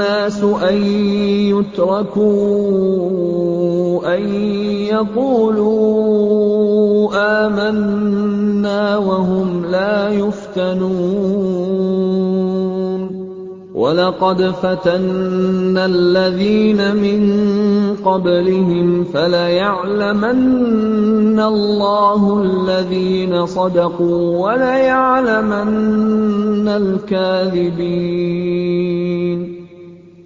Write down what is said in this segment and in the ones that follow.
أَن يُتْرَكُوا أَن يَقُولُوا آمَنَّا وَهُمْ لَا يُفْتَنُونَ. وَلَقَدْ فَتَنَّا الَّذِينَ مِن قَبْلِهِمْ فَلَيَعْلَمَنَّ اللَّهُ الَّذِينَ صَدَقُوا وَلَيَعْلَمَنَّ الْكَاذِبِينَ.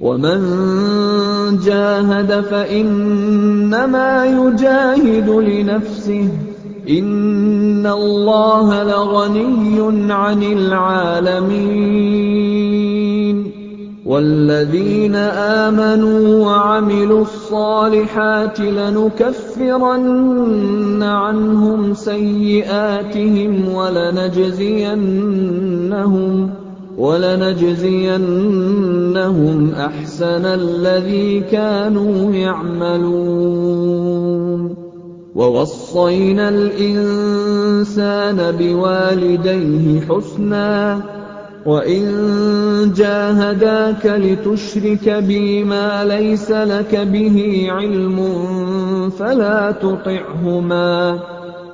وَمَن جَاهَدَ فَإِنَّمَا يُجَاهِدُ لِنَفْسِهِ ۚ إِنَّ اللَّهَ لَغَنِيٌّ عَنِ الْعَالَمِينَ وَالَّذِينَ آمَنُوا وَعَمِلُوا الصَّالِحَاتِ لَنُكَفِّرَنَّ عَنْهُمْ سَيِّئَاتِهِمْ وَلَنَجْزِيَنَّهُمْ أَحْسَنَ الَّذِي كَانُوا يَعْمَلُونَ. وَوَصَّيْنَا الْإِنسَانَ بِوَالِدَيْهِ حُسْنًا ۖ وَإِن جَاهَدَاكَ لِتُشْرِكَ بِي مَا لَيْسَ لَكَ بِهِ عِلْمٌ فَلَا تُطِعْهُمَا ۚ.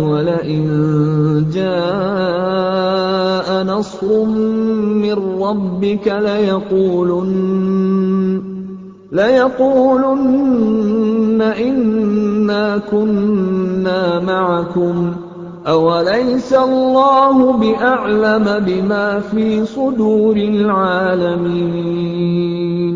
وَلَئِن جَاءَ نَصْرٌ مِّن رَّبِّكَ لَيَقُولُنَّ إِنَّا كُنَّا مَعَكُمْ ۚ. أَوَلَيْسَ اللَّهُ بِأَعْلَمَ بِمَا فِي صُدُورِ الْعَالَمِينَ؟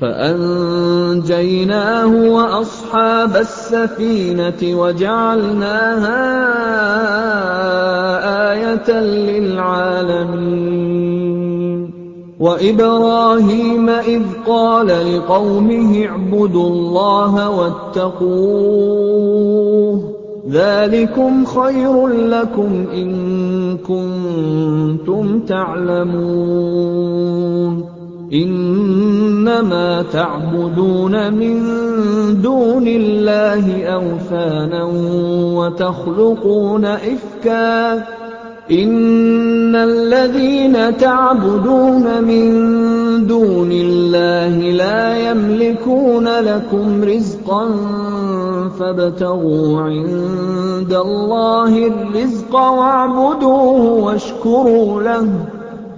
فَأَنجَيْنَاهُ وَأَصْحَابَ السَّفِينَةِ وَجَعَلْنَاهَا آيَةً لِّلْعَالَمِينَ. وَإِبْرَاهِيمَ إِذْ قَالَ لِقَوْمِهِ اعْبُدُوا اللَّهَ وَاتَّقُوهُ ۖ ذَٰلِكُمْ خَيْرٌ لَّكُمْ إِن كُنتُمْ تَعْلَمُونَ. إِنَّمَا تَعْبُدُونَ مِن دُونِ اللَّهِ أَوْثَانًا وَتَخْلُقُونَ إِفْكًا ۚ. إِنَّ الَّذِينَ تَعْبُدُونَ مِن دُونِ اللَّهِ لَا يَمْلِكُونَ لَكُمْ رِزْقًا فَابْتَغُوا عِندَ اللَّهِ الرِّزْقَ وَاعْبُدُوهُ وَاشْكُرُوا لَهُ ۖ.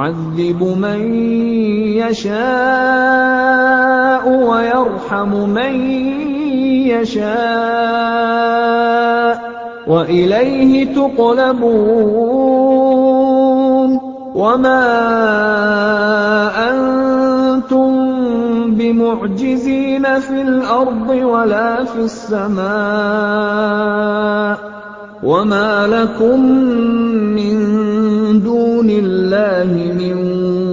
يُعَذِّبُ مَن يَشَاءُ وَيَرْحَمُ مَن يَشَاءُ ۖ وَإِلَيْهِ تُقْلَبُونَ وَمَا أَنتُم بِمُعْجِزِينَ فِي الْأَرْضِ وَلَا فِي السَّمَاءِ ۖ وَمَا لَكُم مِّن دُونِ اللَّهِ مِن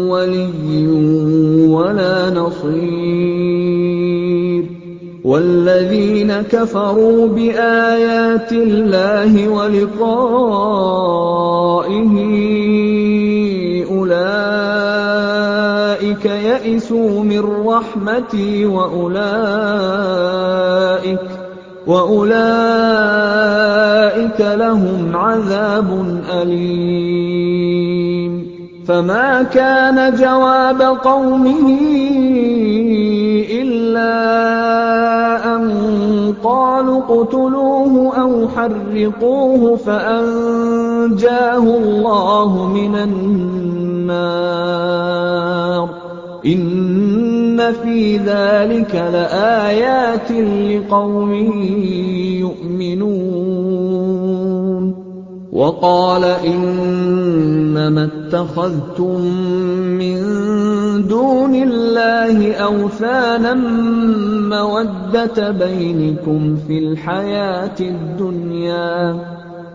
وَلِيٍّ وَلَا نَصِيرٍ. وَالَّذِينَ كَفَرُوا بِآيَاتِ اللَّهِ وَلِقَائِهِ أُولَٰئِكَ يَئِسُوا مِن رَّحْمَتِي وَأُولَٰئِكَ لَهُمْ عَذَابٌ أَلِيمٌ فَمَا كَانَ جَوَابَ قَوْمِهِ إِلَّا أَن قَالُوا اقْتُلُوهُ أَوْ حَرِّقُوهُ فَأَنجَاهُ اللَّهُ مِنَ النَّارِ ۚ إِنَّ فِي ذَٰلِكَ لَآيَاتٍ لِّقَوْمٍ يُؤْمِنُونَ. وَقَالَ إِنَّمَا اتَّخَذْتُم مِّن دُونِ اللَّهِ أَوْثَانًا مَّوَدَّةَ بَيْنِكُمْ فِي الْحَيَاةِ الدُّنْيَا ۖ.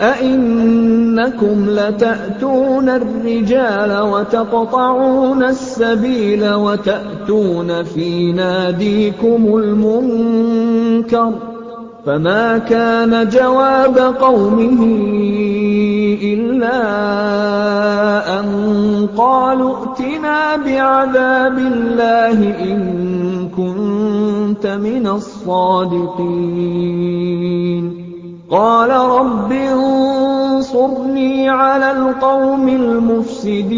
أَئِنَّكُمْ لَتَأْتُونَ الرِّجَالَ وَتَقْطَعُونَ السَّبِيلَ وَتَأْتُونَ فِي نَادِيكُمُ الْمُنكَرَ ۖ فَمَا كَانَ جَوَابَ قَوْمِهِ إِلَّا أَن قَالُوا ائْتِنَا بِعَذَابِ اللَّهِ إِن كُنتَ مِنَ الصَّادِقِينَ. قَالَ رَبِّ انصُرْنِي عَلَى الْقَوْمِ الْمُفْسِدِينَ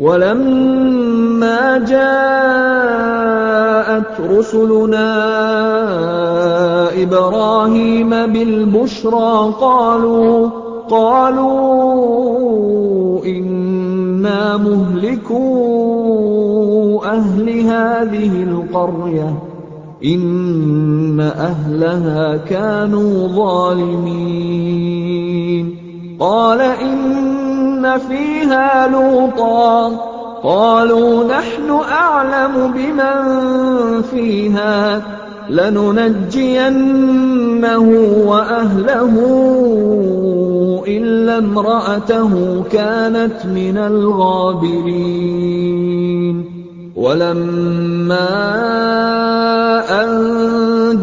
وَلَمَّا جَاءَتْ رُسُلُنَا إِبْرَاهِيمَ بِالْبُشْرَىٰ قَالُوا إِنَّا مُهْلِكُو أَهْلِ هَٰذِهِ الْقَرْيَةِ ۖ إِنَّ أَهْلَهَا كَانُوا ظَالِمِينَ قَالَ إِنَّ فِيهَا لُوطًا ۚ قَالُوا نَحْنُ أَعْلَمُ بِمَن فِيهَا ۖ لَنُنَجِّيَنَّهُ وَأَهْلَهُ إِلَّا امْرَأَتَهُ كَانَتْ مِنَ الْغَابِرِينَ وَلَمَّا أَن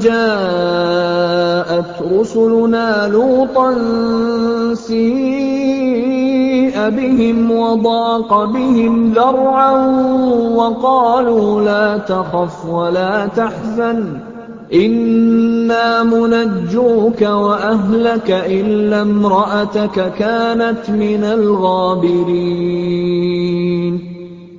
جَاءَتْ رُسُلُنَا لُوطًا سِيءَ بِهِمْ وَضَاقَ بِهِمْ ذَرْعًا وَقَالُوا لَا تَخَفْ وَلَا تَحْزَنْ إِنَّا مُنَجُّوكَ وَأَهْلَكَ إِلَّا امْرَأَتَكَ كَانَتْ مِنَ الْغَابِرِينَ.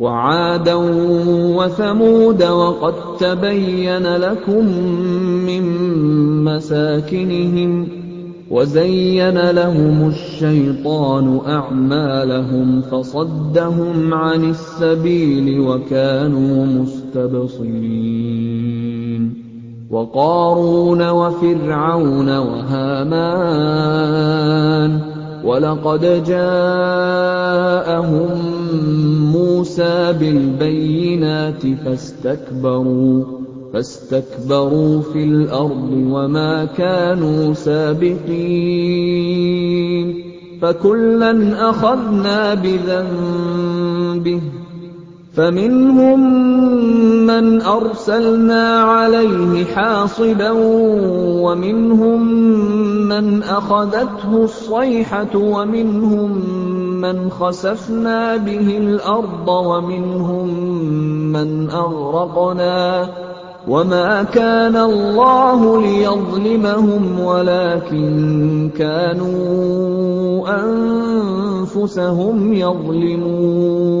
وَعَادًا وَثَمُودَ وَقَد تَّبَيَّنَ لَكُم مِّن مَّسَاكِنِهِمْ ۖ وَزَيَّنَ لَهُمُ الشَّيْطَانُ أَعْمَالَهُمْ فَصَدَّهُمْ عَنِ السَّبِيلِ وَكَانُوا مُسْتَبْصِرِينَ وَقَارُونَ وَفِرْعَوْنَ وَهَامَانَ ۖ وَلَقَدْ جَاءَهُم مُّوسَىٰ بِالْبَيِّنَاتِ فَاسْتَكْبَرُوا فِي الْأَرْضِ وَمَا كَانُوا سَابِقِينَ. فَكُلًّا أَخَذْنَا بِذَنبِهِ ۖ فَمِنْهُم مَّنْ أَرْسَلْنَا عَلَيْهِ حَاصِبًا وَمِنْهُم مَّنْ أَخَذَتْهُ الصَّيْحَةُ وَمِنْهُم مَّنْ خَسَفْنَا بِهِ الْأَرْضَ وَمِنْهُم مَّنْ أَغْرَقْنَا ۚ وَمَا كَانَ اللَّهُ لِيَظْلِمَهُمْ وَلَٰكِن كَانُوا أَنفُسَهُمْ يَظْلِمُونَ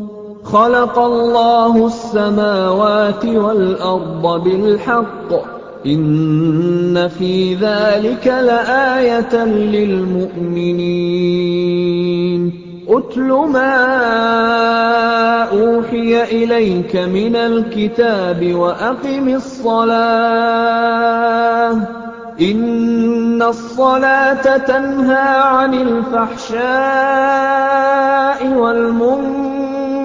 خَلَقَ اللَّهُ السَّمَاوَاتِ وَالْأَرْضَ بِالْحَقِّ ۚ. إِنَّ فِي ذَٰلِكَ لَآيَةً لِّلْمُؤْمِنِينَ. اتْلُ مَا أُوحِيَ إِلَيْكَ مِنَ الْكِتَابِ وَأَقِمِ الصَّلَاةَ ۖ. إِنَّ الصَّلَاةَ تَنْهَىٰ عَنِ الْفَحْشَاءِ وَالْمُنكَرِ ۗ.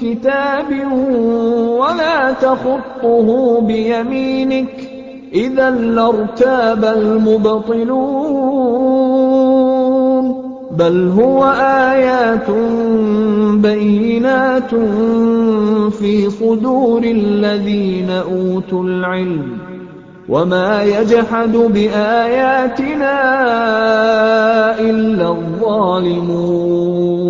كِتَابٍ وَلَا تَخُطُّهُ بِيَمِينِكَ ۖ إِذًا لَّارْتَابَ الْمُبْطِلُونَ بَلْ هُوَ آيَاتٌ بَيِّنَاتٌ فِي صُدُورِ الَّذِينَ أُوتُوا الْعِلْمَ ۚ وَمَا يَجْحَدُ بِآيَاتِنَا إِلَّا الظَّالِمُونَ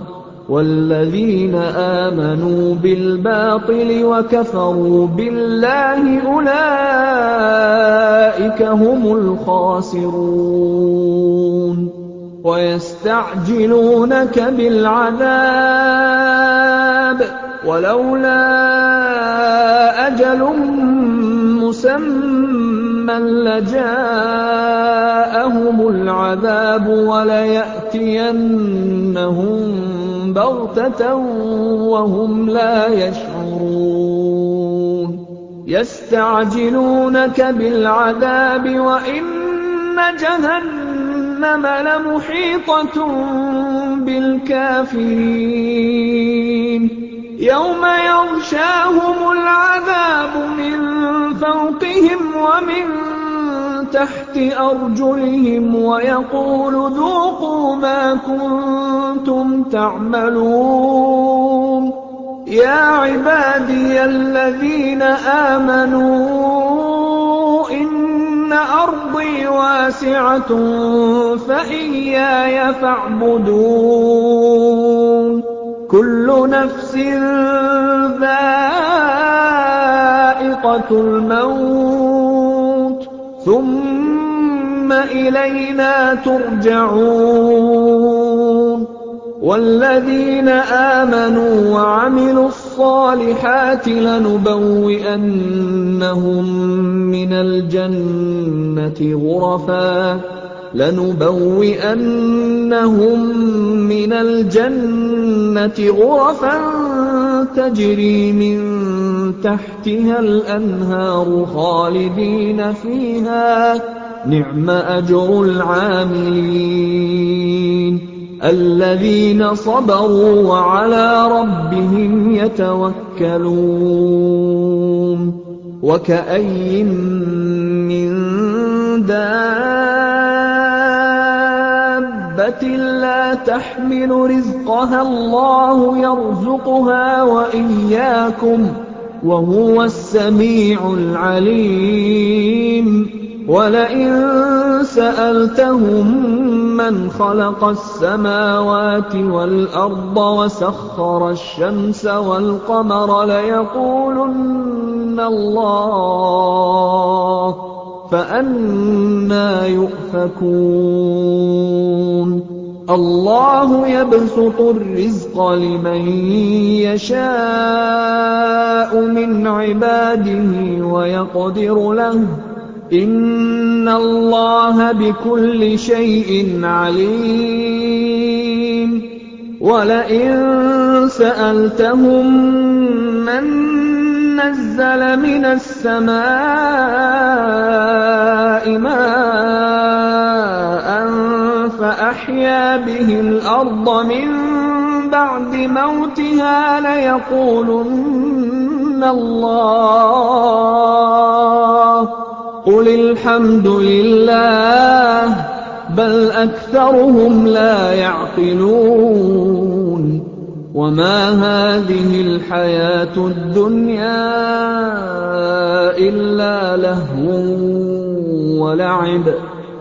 وَالَّذِينَ آمَنُوا بِالْبَاطِلِ وَكَفَرُوا بِاللَّهِ أُولَٰئِكَ هُمُ الْخَاسِرُونَ. وَيَسْتَعْجِلُونَكَ بِالْعَذَابِ ۚ. وَلَوْلَا أَجَلٌ مُّسَمًّى لَّجَاءَهُمُ الْعَذَابُ وَلَيَأْتِيَنَّهُم بَغْتَةً وَهُمْ لَا يَشْعُرُونَ يَسْتَعْجِلُونَكَ بِالْعَذَابِ وَإِنَّ جَهَنَّمَ لَمُحِيطَةٌ بِالْكَافِرِينَ يَوْمَ يَغْشَاهُمُ الْعَذَابُ مِن فَوْقِهِمْ وَمِن تَحْتِ أَرْجُلِهِمْ وَيَقُولُ ذُوقُوا مَا كُنتُمْ تَعْمَلُونَ. يَا عِبَادِيَ الَّذِينَ آمَنُوا إِنَّ أَرْضِي وَاسِعَةٌ فَإِيَّايَ فَاعْبُدُونِ. كُلُّ نَفْسٍ ذَائِقَةُ الْمَوْتِ ۖ. ثُمَّ إِلَيْنَا تُرْجَعُونَ. وَالَّذِينَ آمَنُوا وَعَمِلُوا الصَّالِحَاتِ لَنُبَوِّئَنَّهُم مِّنَ الْجَنَّةِ غُرَفًا. تَجْرِي مِن تَحْتِهَا الْأَنْهَارُ خَالِدِينَ فِيهَا ۚ. نِعْمَ أَجْرُ الْعَامِلِينَ. الَّذِينَ صَبَرُوا وَعَلَىٰ رَبِّهِمْ يَتَوَكَّلُونَ. وَكَأَيِّن مِّن دَابَّةٍ لَّا تَحْمِلُ رِزْقَهَا اللَّهُ يَرْزُقُهَا وَإِيَّاكُمْ ۚ. وَهُوَ السَّمِيعُ الْعَلِيمُ. وَلَئِن سَأَلْتَهُم مَّنْ خَلَقَ السَّمَاوَاتِ وَالْأَرْضَ وَسَخَّرَ الشَّمْسَ وَالْقَمَرَ لَيَقُولُنَّ اللَّهُ ۖ فَأَنَّىٰ يُؤْفَكُونَ. اللَّهُ يَبْسُطُ الرِّزْقَ لِمَن يَشَاءُ مِنْ عِبَادِهِ وَيَقْدِرُ لَهُ ۚ. إِنَّ اللَّهَ بِكُلِّ شَيْءٍ عَلِيمٌ. وَلَئِن سَأَلْتَهُم مَّن نَّزَّلَ مِنَ السَّمَاءِ مَاءً فَأَحْيَا بِهِ الْأَرْضَ مِن بَعْدِ مَوْتِهَا لَيَقُولُنَّ اللَّهُ ۚ. قُلِ الْحَمْدُ لِلَّهِ ۚ بَلْ أَكْثَرُهُمْ لَا يَعْقِلُونَ. وَمَا هَٰذِهِ الْحَيَاةُ الدُّنْيَا إِلَّا لَهْوٌ وَلَعِبٌ ۚ.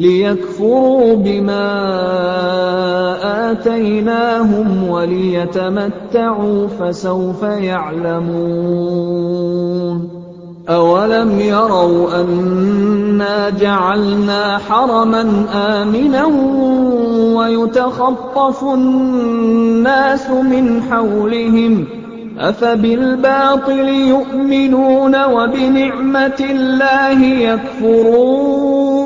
لِيَكْفُرُوا بِمَا آتَيْنَاهُمْ وَلِيَتَمَتَّعُوا ۖ فَسَوْفَ يَعْلَمُونَ. أَوَلَمْ يَرَوْا أَنَّا جَعَلْنَا حَرَمًا آمِنًا وَيُتَخَطَّفُ النَّاسُ مِنْ حَوْلِهِمْ ۚ أَفَبِالْبَاطِلِ يُؤْمِنُونَ وَبِنِعْمَةِ اللَّهِ يَكْفُرُونَ.